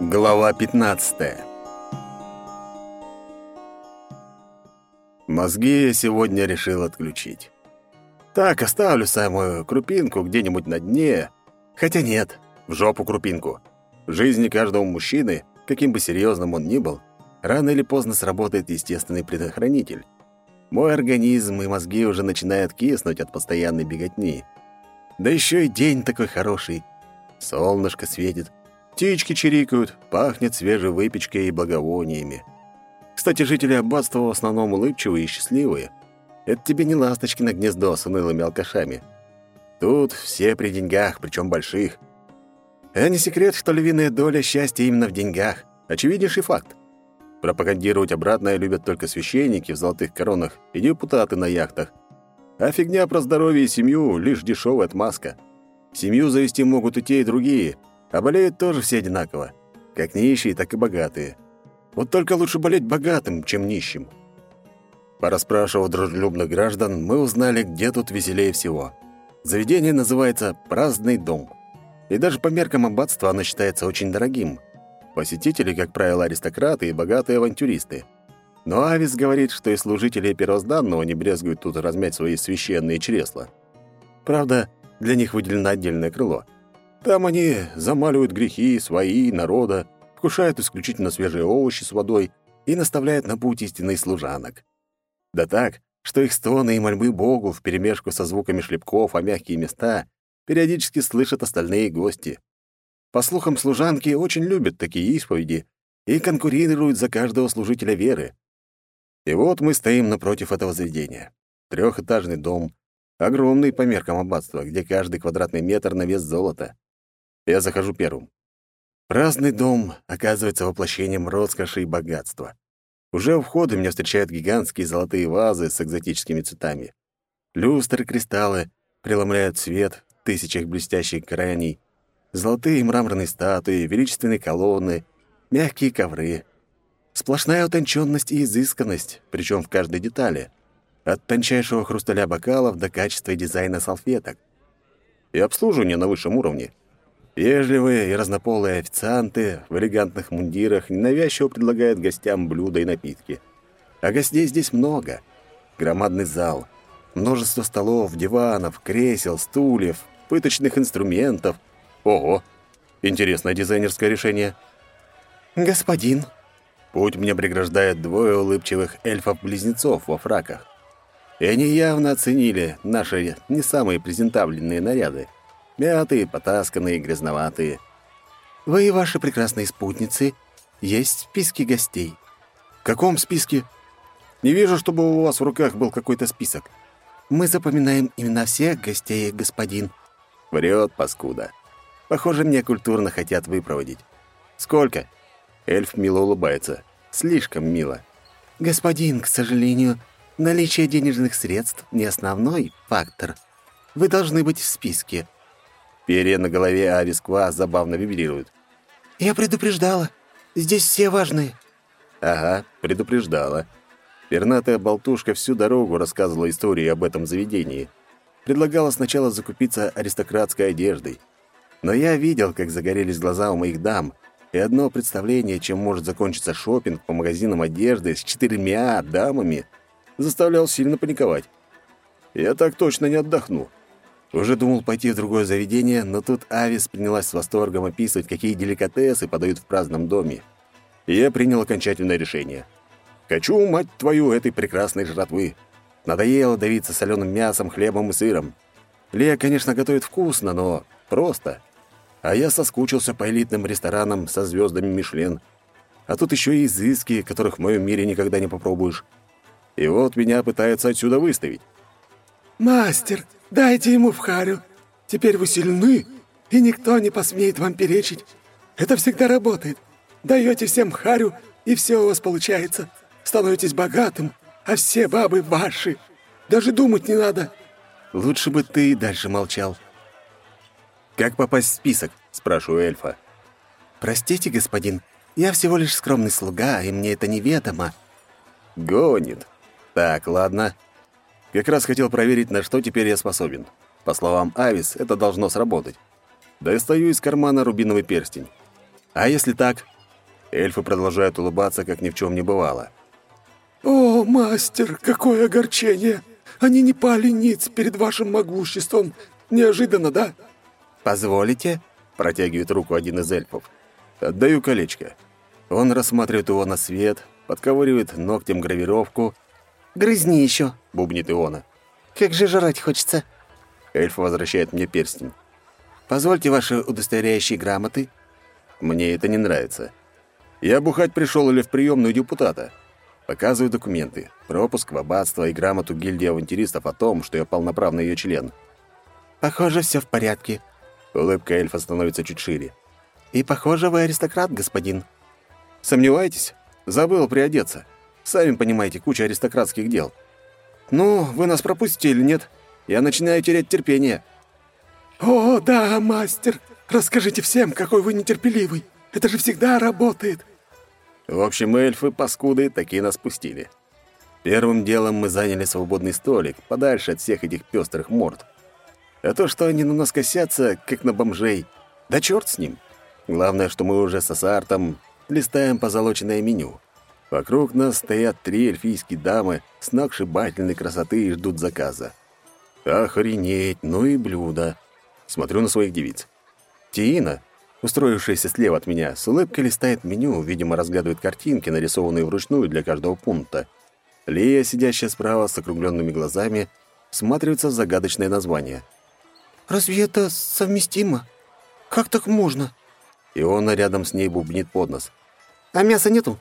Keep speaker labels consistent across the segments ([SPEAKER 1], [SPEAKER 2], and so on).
[SPEAKER 1] Глава 15. Мозги я сегодня решил отключить. Так, оставлю самую крупинку где-нибудь на дне. Хотя нет, в жопу крупинку. В жизни каждого мужчины, каким бы серьезным он ни был, рано или поздно сработает естественный предохранитель. Мой организм и мозги уже начинают киснуть от постоянной беготни. Да еще и день такой хороший. Солнышко светит, птички чирикают, пахнет свежей выпечкой и благовониями. Кстати, жители аббатства в основном улыбчивые и счастливые. Это тебе не ласточки на гнездо с унылыми алкашами. Тут все при деньгах, причем больших. А не секрет, что львиная доля счастья именно в деньгах. Очевиднейший факт. Пропагандировать обратное любят только священники в золотых коронах и депутаты на яхтах. А фигня про здоровье и семью — лишь дешевая отмазка. Семью завести могут и те, и другие, а болеют тоже все одинаково. Как нищие, так и богатые. Вот только лучше болеть богатым, чем нищим. Порасспрашивав дружелюбных граждан, мы узнали, где тут веселее всего. Заведение называется «Праздный дом». И даже по меркам аббатства оно считается очень дорогим — Посетители, как правило, аристократы и богатые авантюристы. Но Авис говорит, что и служители первозданного не брезгуют тут размять свои священные чресла. Правда, для них выделено отдельное крыло. Там они замаливают грехи свои, народа, вкушают исключительно свежие овощи с водой и наставляют на путь истинный служанок. Да так, что их стоны и мольбы Богу вперемешку со звуками шлепков о мягкие места периодически слышат остальные гости. По слухам, служанки очень любят такие исповеди и конкурируют за каждого служителя веры. И вот мы стоим напротив этого заведения. Трехэтажный дом, огромный по меркам аббатства, где каждый квадратный метр на вес золота. Я захожу первым. Праздный дом оказывается воплощением роскоши и богатства. Уже у входа меня встречают гигантские золотые вазы с экзотическими цветами. Люстры, кристаллы преломляют свет в тысячах блестящих граней, Золотые мраморные статуи, величественные колонны, мягкие ковры. Сплошная утонченность и изысканность, причем в каждой детали. От тончайшего хрусталя бокалов до качества и дизайна салфеток. И обслуживание на высшем уровне. Вежливые и разнополые официанты в элегантных мундирах ненавязчиво предлагают гостям блюда и напитки. А гостей здесь много. Громадный зал, множество столов, диванов, кресел, стульев, пыточных инструментов — Ого! Интересное дизайнерское решение.
[SPEAKER 2] Господин.
[SPEAKER 1] Путь мне преграждает двое улыбчивых эльфов-близнецов во фраках. И они явно оценили наши не самые презентабельные наряды. Мятые, потасканные, грязноватые.
[SPEAKER 2] Вы и ваши прекрасные спутницы есть в списке гостей.
[SPEAKER 1] В каком списке? Не вижу, чтобы у вас в руках был какой-то список.
[SPEAKER 2] Мы запоминаем имена всех гостей, господин.
[SPEAKER 1] Врет, паскуда. Похоже, мне культурно хотят выпроводить. Сколько? Эльф мило улыбается. Слишком мило.
[SPEAKER 2] Господин, к сожалению, наличие денежных средств не основной фактор. Вы должны быть в списке.
[SPEAKER 1] Перья на голове Ависква забавно вибрируют.
[SPEAKER 2] Я предупреждала. Здесь все важные.
[SPEAKER 1] Ага, предупреждала. Пернатая болтушка всю дорогу рассказывала истории об этом заведении. Предлагала сначала закупиться аристократской одеждой, но я видел, как загорелись глаза у моих дам, и одно представление, чем может закончиться шопинг по магазинам одежды с четырьмя дамами, заставлял сильно паниковать. Я так точно не отдохну. Уже думал пойти в другое заведение, но тут Авис принялась с восторгом описывать, какие деликатесы подают в праздном доме. И я принял окончательное решение. Хочу, мать твою, этой прекрасной жратвы. Надоело давиться соленым мясом, хлебом и сыром. Лея, конечно, готовит вкусно, но просто. А я соскучился по элитным ресторанам со звездами Мишлен. А тут еще и изыски, которых в моем мире никогда не попробуешь. И вот меня пытаются отсюда выставить.
[SPEAKER 3] «Мастер, дайте ему в харю. Теперь вы сильны, и никто не посмеет вам перечить. Это всегда работает. Даете всем харю, и все у вас получается. Становитесь богатым, а все бабы ваши. Даже думать не надо».
[SPEAKER 1] «Лучше бы ты и дальше молчал», «Как попасть в список?» — спрашиваю эльфа.
[SPEAKER 2] «Простите, господин, я всего лишь скромный слуга, и мне это неведомо».
[SPEAKER 1] «Гонит. Так, ладно. Как раз хотел проверить, на что теперь я способен. По словам Авис, это должно сработать. Достаю из кармана рубиновый перстень. А если так? Эльфы продолжают улыбаться, как ни в чем не бывало.
[SPEAKER 3] «О, мастер, какое огорчение! Они не пали ниц перед вашим могуществом. Неожиданно, да?»
[SPEAKER 1] «Позволите?» — протягивает руку один из эльфов. Отдаю колечко. Он рассматривает его на свет, подковыривает ногтем гравировку.
[SPEAKER 2] «Грызни еще», —
[SPEAKER 1] бубнит Иона.
[SPEAKER 2] «Как же жрать хочется».
[SPEAKER 1] Эльф возвращает мне перстень.
[SPEAKER 2] «Позвольте ваши удостоверяющие грамоты».
[SPEAKER 1] Мне это не нравится. Я бухать пришел или в приемную депутата. Показываю документы, пропуск в аббатство и грамоту гильдии авантюристов о том, что я полноправный ее член.
[SPEAKER 2] «Похоже, все в порядке».
[SPEAKER 1] Улыбка эльфа становится чуть шире.
[SPEAKER 2] «И похоже, вы аристократ, господин».
[SPEAKER 1] «Сомневаетесь? Забыл приодеться. Сами понимаете, куча аристократских дел. Ну, вы нас пропустите или нет? Я начинаю терять терпение».
[SPEAKER 3] «О, да, мастер! Расскажите всем, какой вы нетерпеливый! Это же всегда работает!»
[SPEAKER 1] В общем, эльфы, паскуды, такие нас пустили. Первым делом мы заняли свободный столик, подальше от всех этих пестрых морд. А то, что они на нас косятся, как на бомжей, да черт с ним. Главное, что мы уже с Асартом листаем позолоченное меню. Вокруг нас стоят три эльфийские дамы с сногсшибательной красоты и ждут заказа. Охренеть, ну и блюдо. Смотрю на своих девиц. Тиина, устроившаяся слева от меня, с улыбкой листает меню, видимо, разгадывает картинки, нарисованные вручную для каждого пункта. Лия, сидящая справа с округленными глазами, всматривается в загадочное название.
[SPEAKER 2] «Разве это совместимо? Как так можно?»
[SPEAKER 1] И он рядом с ней бубнит под нос.
[SPEAKER 2] «А мяса нету?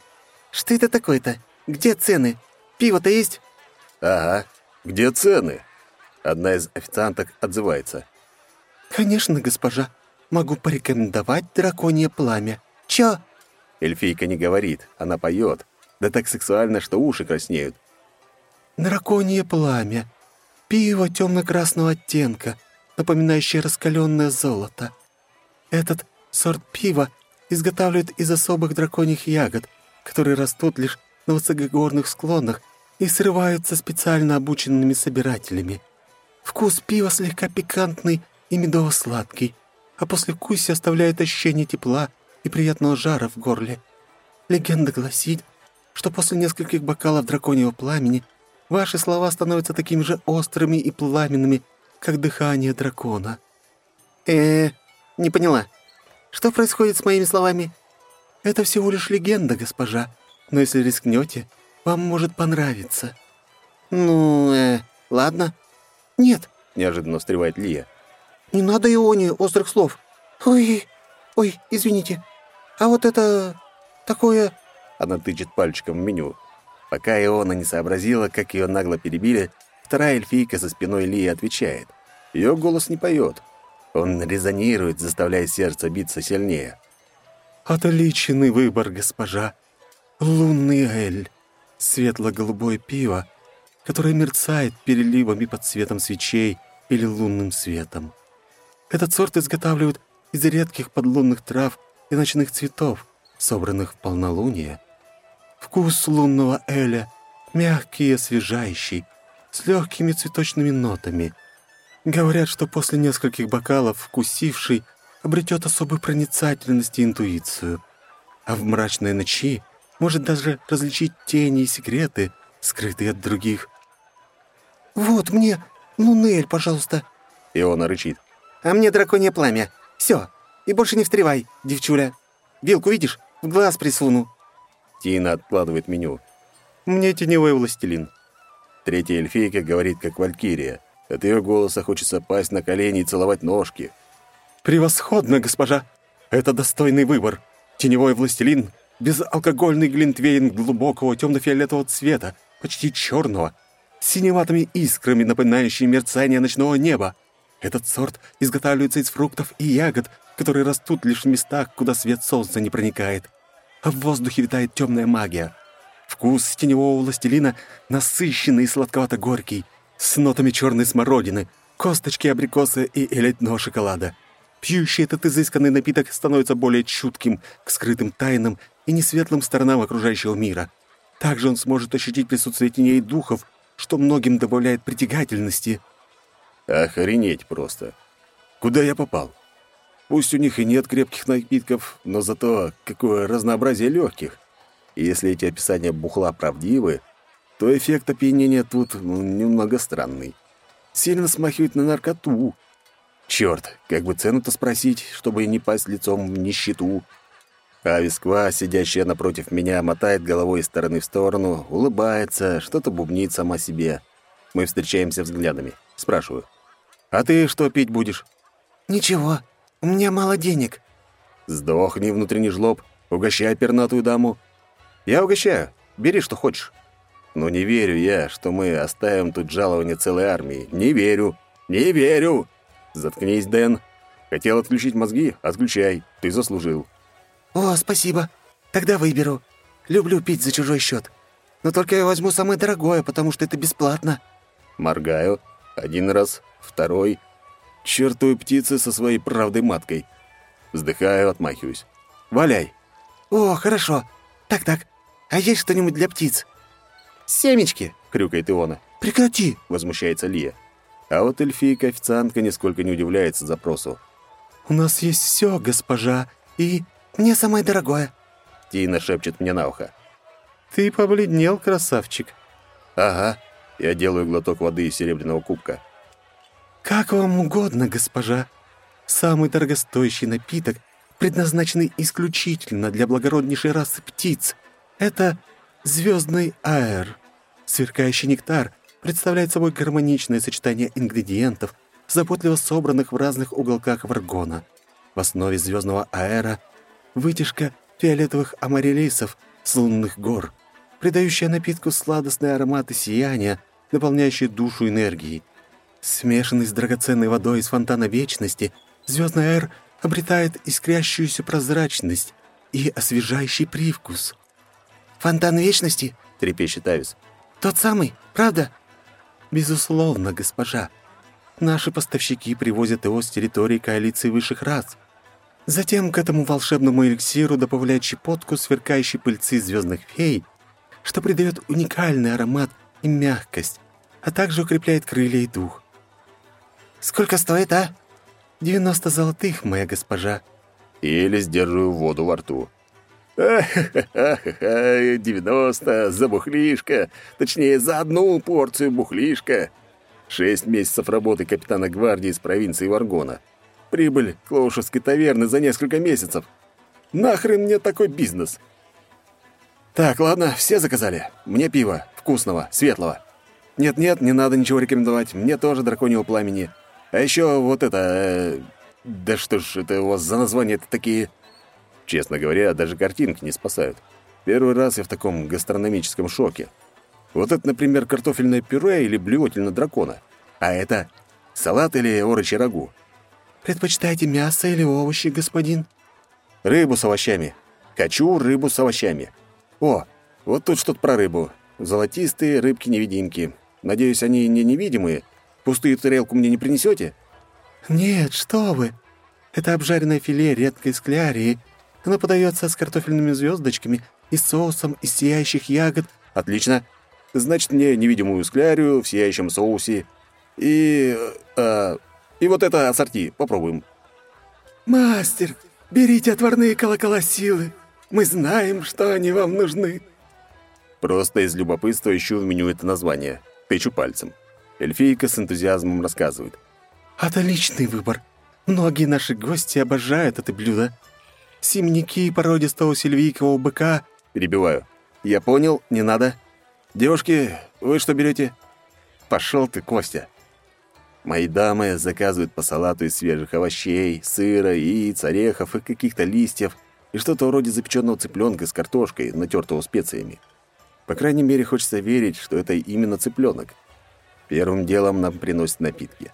[SPEAKER 2] Что это такое-то? Где цены? Пиво-то есть?»
[SPEAKER 1] «Ага. Где цены?» Одна из официанток отзывается.
[SPEAKER 2] «Конечно, госпожа могу порекомендовать драконье пламя. Чё?»
[SPEAKER 1] Эльфийка не говорит, она поет. Да так сексуально, что уши краснеют.
[SPEAKER 2] «Драконье пламя. Пиво темно-красного оттенка, напоминающее раскаленное золото. Этот сорт пива изготавливают из особых драконьих ягод, которые растут лишь на высокогорных склонах и срываются специально обученными собирателями. Вкус пива слегка пикантный и медово-сладкий, а после вкуса оставляет ощущение тепла и приятного жара в горле. Легенда гласит, что после нескольких бокалов драконьего пламени ваши слова становятся такими же острыми и пламенными, как дыхание дракона. э не поняла. Что происходит с моими словами? Это всего лишь легенда, госпожа, но если рискнете, вам может понравиться. Ну, э, ладно. Нет,
[SPEAKER 1] неожиданно встревает Лия.
[SPEAKER 2] Не надо Ионе острых слов. Ой, ой, извините. А вот это... такое...»
[SPEAKER 1] Она тычет пальчиком в меню. Пока Иона не сообразила, как ее нагло перебили, вторая эльфийка за спиной Лии отвечает. Ее голос не поет. Он резонирует, заставляя сердце биться сильнее.
[SPEAKER 2] «Отличный выбор, госпожа. Лунный эль. Светло-голубое пиво, которое мерцает переливами под цветом свечей или лунным светом. Этот сорт изготавливают из редких подлунных трав и ночных цветов, собранных в полнолуние. Вкус лунного эля мягкий и освежающий, с легкими цветочными нотами. Говорят, что после нескольких бокалов вкусивший обретет особую проницательность и интуицию, а в мрачной ночи может даже различить тени и секреты, скрытые от других. «Вот мне лунный эль, пожалуйста!»
[SPEAKER 1] Он рычит.
[SPEAKER 2] А мне драконье пламя. Все. И больше не встревай, девчуля. Вилку видишь? В глаз присуну».
[SPEAKER 1] Тина откладывает меню.
[SPEAKER 2] «Мне теневой властелин».
[SPEAKER 1] Третья эльфийка говорит, как валькирия. От ее голоса хочется пасть на колени и целовать ножки.
[SPEAKER 2] «Превосходно, госпожа! Это достойный выбор. Теневой властелин — безалкогольный глинтвейн глубокого темно-фиолетового цвета, почти черного, с синеватыми искрами, напоминающими мерцание ночного неба. Этот сорт изготавливается из фруктов и ягод, которые растут лишь в местах, куда свет солнца не проникает. А в воздухе витает темная магия. Вкус теневого властелина насыщенный и сладковато-горький, с нотами черной смородины, косточки абрикоса и элитного шоколада. Пьющий этот изысканный напиток становится более чутким к скрытым тайнам и несветлым сторонам окружающего мира. Также он сможет ощутить присутствие теней духов, что многим добавляет притягательности –
[SPEAKER 1] Охренеть просто. Куда я попал? Пусть у них и нет крепких напитков, но зато какое разнообразие легких. И если эти описания бухла правдивы, то эффект опьянения тут ну, немного странный. Сильно смахивает на наркоту. Черт, как бы цену-то спросить, чтобы не пасть лицом в нищету. А Висква, сидящая напротив меня, мотает головой из стороны в сторону, улыбается, что-то бубнит сама себе. Мы встречаемся взглядами. Спрашиваю. «А ты что пить будешь?»
[SPEAKER 2] «Ничего, у меня мало денег».
[SPEAKER 1] «Сдохни, внутренний жлоб. Угощай пернатую даму». «Я угощаю. Бери, что хочешь». Но не верю я, что мы оставим тут жалование целой армии. Не верю. Не верю. Заткнись, Дэн. Хотел отключить мозги? Отключай. Ты заслужил.
[SPEAKER 2] «О, спасибо. Тогда выберу. Люблю пить за чужой счет. Но только я возьму самое дорогое, потому что это бесплатно».
[SPEAKER 1] Моргаю. Один раз, второй. Чертовы птицы со своей правдой маткой. Вздыхаю, отмахиваюсь. «Валяй!»
[SPEAKER 2] «О, хорошо. Так-так. А есть что-нибудь для птиц?»
[SPEAKER 1] «Семечки!» — крюкает Иона.
[SPEAKER 2] «Прекрати!»
[SPEAKER 1] — возмущается Лия. А вот эльфийка-официантка нисколько не удивляется запросу.
[SPEAKER 2] «У нас есть все, госпожа, и мне самое дорогое».
[SPEAKER 1] Тина шепчет мне на ухо.
[SPEAKER 2] «Ты побледнел, красавчик».
[SPEAKER 1] «Ага». Я делаю глоток воды из серебряного кубка.
[SPEAKER 2] «Как вам угодно, госпожа. Самый дорогостоящий напиток, предназначенный исключительно для благороднейшей расы птиц. Это звездный аэр. Сверкающий нектар представляет собой гармоничное сочетание ингредиентов, заботливо собранных в разных уголках варгона. В основе звездного аэра вытяжка фиолетовых амарилисов с лунных гор, придающая напитку сладостный аромат и сияние, наполняющий душу энергией. Смешанный с драгоценной водой из фонтана вечности, звездный аэр обретает искрящуюся прозрачность и освежающий привкус. «Фонтан вечности?» — трепещет Авис. «Тот самый, правда?» «Безусловно, госпожа. Наши поставщики привозят его с территории коалиции высших рас. Затем к этому волшебному эликсиру добавляют щепотку сверкающей пыльцы звездных фей, что придает уникальный аромат и мягкость, а также укрепляет крылья и дух. «Сколько стоит, а?» «Девяносто золотых, моя госпожа».
[SPEAKER 1] Еле сдерживаю воду во рту. «Девяносто за бухлишко, точнее, за одну порцию бухлишка. Шесть месяцев работы капитана гвардии из провинции Варгона. Прибыль Клоушевской таверны за несколько месяцев. Нахрен мне такой бизнес? Так, ладно, все заказали. Мне пиво, вкусного, светлого. Нет-нет, не надо ничего рекомендовать. Мне тоже драконьего пламени. А еще вот это... Э, да что ж это у вас за названия-то такие... Честно говоря, даже картинки не спасают. Первый раз я в таком гастрономическом шоке. Вот это, например, картофельное пюре или блюватель на дракона. А это салат или орочий рагу.
[SPEAKER 2] Предпочитаете мясо или овощи, господин?
[SPEAKER 1] Рыбу с овощами. Хочу рыбу с овощами. О, вот тут что-то про рыбу. Золотистые рыбки-невидимки. Надеюсь, они не невидимые. Пустую тарелку мне не принесете?
[SPEAKER 2] Нет, что вы. Это обжаренное филе редкой склярии. Оно подается с картофельными звездочками и соусом из сияющих ягод.
[SPEAKER 1] Отлично. Значит, мне невидимую склярию в сияющем соусе. И... Э, и вот это ассорти. Попробуем.
[SPEAKER 3] «Мастер, берите отварные колокола силы. Мы знаем, что они вам нужны».
[SPEAKER 1] Просто из любопытства ищу в меню это название. Тычу пальцем. Эльфийка с энтузиазмом рассказывает.
[SPEAKER 2] «Отличный выбор. Многие наши гости обожают это блюдо. Семенники породистого сельвийкового быка...»
[SPEAKER 1] Перебиваю. «Я понял, не надо. Девушки, вы что берете?» «Пошел ты, Костя». Мои дамы заказывают по салату из свежих овощей, сыра, яиц, орехов и каких-то листьев и что-то вроде запеченного цыпленка с картошкой, натертого специями. По крайней мере, хочется верить, что это именно цыпленок. Первым делом нам приносят напитки.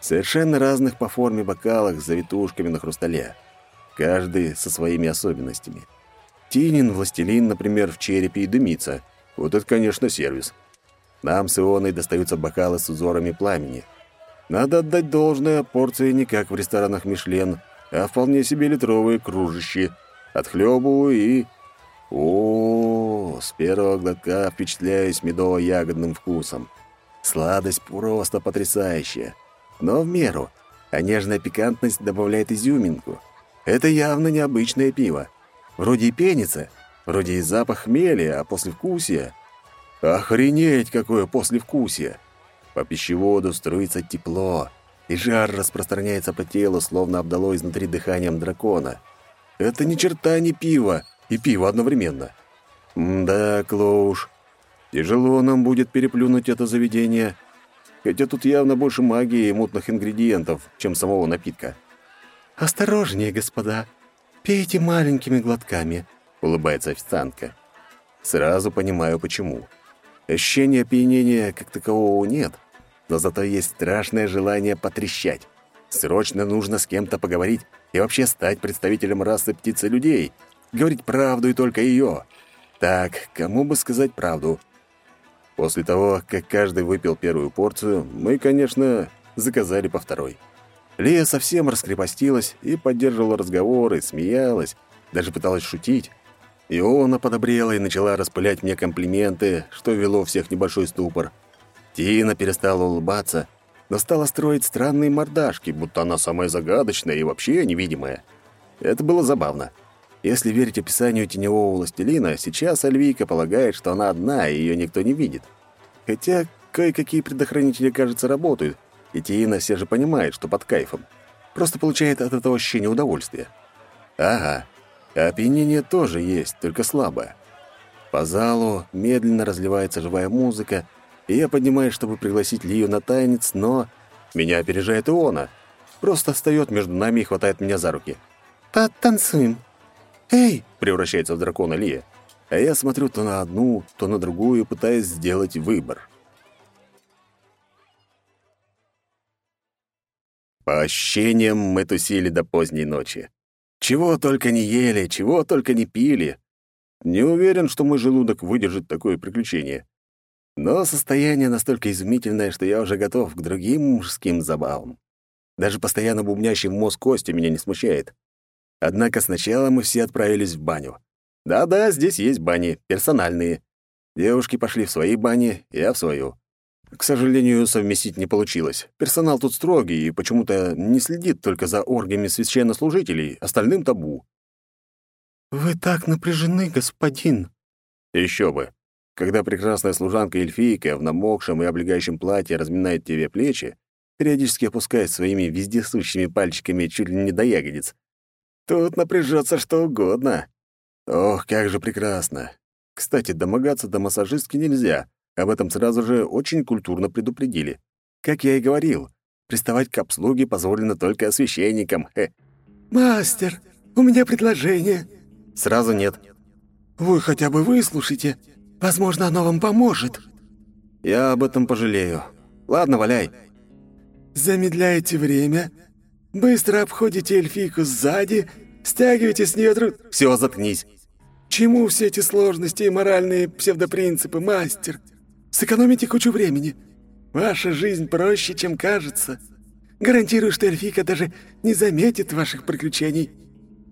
[SPEAKER 1] Совершенно разных по форме бокалах с завитушками на хрустале. Каждый со своими особенностями. Тинин, властелин, например, в черепе и дымится. Вот это, конечно, сервис. Нам с Ионой достаются бокалы с узорами пламени — надо отдать должное, порции не как в ресторанах Мишлен, а вполне себе литровые кружащие. Отхлебываю и... О, с первого глотка впечатляюсь медово-ягодным вкусом. Сладость просто потрясающая, но в меру. а нежная пикантность добавляет изюминку. Это явно необычное пиво. Вроде и пенится, вроде и запах хмели, а послевкусие... Охренеть, какое послевкусие! По пищеводу струится тепло, и жар распространяется по телу, словно обдало изнутри дыханием дракона. Это ни черта не пиво, и пиво одновременно. да, Клоуш, тяжело нам будет переплюнуть это заведение, хотя тут явно больше магии и мутных ингредиентов, чем самого напитка.
[SPEAKER 2] «Осторожнее, господа, пейте маленькими глотками», —
[SPEAKER 1] улыбается официантка. Сразу понимаю, почему. Ощущения опьянения как такового нет, но зато есть страшное желание потрещать. Срочно нужно с кем-то поговорить и вообще стать представителем расы птицы-людей, говорить правду и только ее. Так, кому бы сказать правду? После того, как каждый выпил первую порцию, мы, конечно, заказали по второй. Лия совсем раскрепостилась и поддерживала разговоры, смеялась, даже пыталась шутить. Иона подобрела и начала распылять мне комплименты, что вело всех в небольшой ступор. Тина перестала улыбаться, но стала строить странные мордашки, будто она самая загадочная и вообще невидимая. Это было забавно. Если верить описанию теневого властелина, сейчас Альвийка полагает, что она одна, и ее никто не видит. Хотя кое-какие предохранители, кажется, работают, и Тина все же понимает, что под кайфом. Просто получает от этого ощущение удовольствия. Ага, опьянение тоже есть, только слабое. По залу медленно разливается живая музыка, и я поднимаюсь, чтобы пригласить Лию на танец, но... Меня опережает Иона. Просто встает между нами и хватает меня за руки.
[SPEAKER 2] «Потанцуем».
[SPEAKER 1] «Эй!» — превращается в дракона Лия. А я смотрю то на одну, то на другую, пытаясь сделать выбор. По ощущениям, мы тусили до поздней ночи. Чего только не ели, чего только не пили. Не уверен, что мой желудок выдержит такое приключение. Но состояние настолько изумительное, что я уже готов к другим мужским забавам. Даже постоянно бубнящий в мозг Костя меня не смущает. Однако сначала мы все отправились в баню. Да-да, здесь есть бани, персональные. Девушки пошли в свои бани, я в свою. К сожалению, совместить не получилось. Персонал тут строгий и почему-то не следит только за оргиями священнослужителей, остальным табу.
[SPEAKER 2] «Вы так напряжены, господин!»
[SPEAKER 1] Еще бы. Когда прекрасная служанка-эльфийка в намокшем и облегающем платье разминает тебе плечи, периодически опускает своими вездесущими пальчиками чуть ли не до ягодиц, тут напряжется что угодно. Ох, как же прекрасно. Кстати, домогаться до массажистки нельзя. Об этом сразу же очень культурно предупредили. Как я и говорил, приставать к обслуге позволено только священникам. Хе.
[SPEAKER 3] «Мастер, у меня предложение».
[SPEAKER 1] «Сразу нет».
[SPEAKER 3] «Вы хотя бы выслушайте. Возможно, оно вам поможет».
[SPEAKER 1] «Я об этом пожалею. Ладно, валяй».
[SPEAKER 3] «Замедляете время, быстро обходите эльфийку сзади, стягиваете с нее друг...»
[SPEAKER 1] «Все, заткнись».
[SPEAKER 3] «Чему все эти сложности и моральные псевдопринципы, мастер? Сэкономите кучу времени. Ваша жизнь проще, чем кажется. Гарантирую, что эльфийка даже не заметит ваших приключений.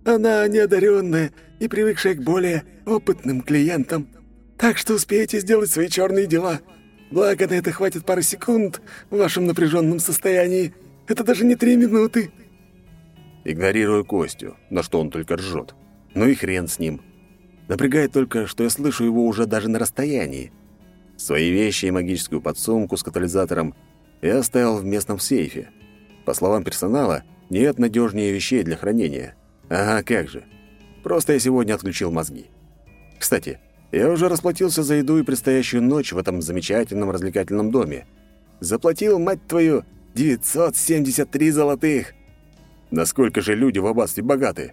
[SPEAKER 3] Она неодаренная и привыкшая к более опытным клиентам». Так что успеете сделать свои черные дела. Благо, на это хватит пары секунд в вашем напряженном состоянии. Это даже не три минуты».
[SPEAKER 1] Игнорирую Костю, на что он только ржет. Ну и хрен с ним. Напрягает только, что я слышу его уже даже на расстоянии. Свои вещи и магическую подсумку с катализатором я оставил в местном сейфе. По словам персонала, нет надежнее вещей для хранения. Ага, как же. Просто я сегодня отключил мозги. Кстати, я уже расплатился за еду и предстоящую ночь в этом замечательном развлекательном доме. Заплатил, мать твою, 973 золотых. Насколько же люди в аббатстве богаты?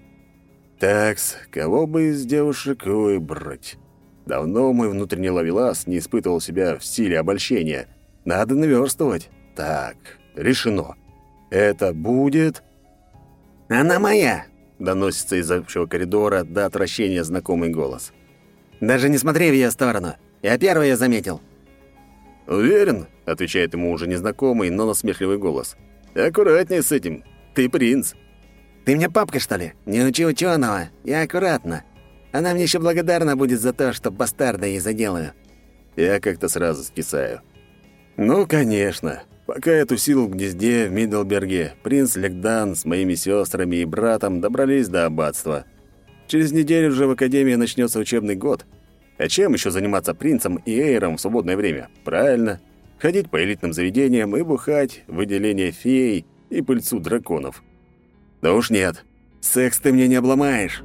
[SPEAKER 1] Такс, кого бы из девушек выбрать? Давно мой внутренний ловелас не испытывал себя в силе обольщения. Надо наверстывать. Так, решено. Это будет... «Она моя!» — доносится из общего коридора до отвращения знакомый голос. Даже не смотри в ее сторону. Я первый ее заметил». «Уверен?» — отвечает ему уже незнакомый, но насмешливый голос. «Аккуратнее с этим. Ты принц». «Ты мне папка, что ли? Не учи ученого. Я аккуратно. Она мне еще благодарна будет за то, что бастарда ей заделаю». Я как-то сразу скисаю. «Ну, конечно. Пока я тусил в гнезде в Мидdelберге, принц Легдан с моими сестрами и братом добрались до аббатства. Через неделю же в академии начнется учебный год. А чем еще заниматься принцем и эйром в свободное время? Правильно, ходить по элитным заведениям и бухать выделение фей и пыльцу драконов. Да уж нет, секс ты мне не обломаешь.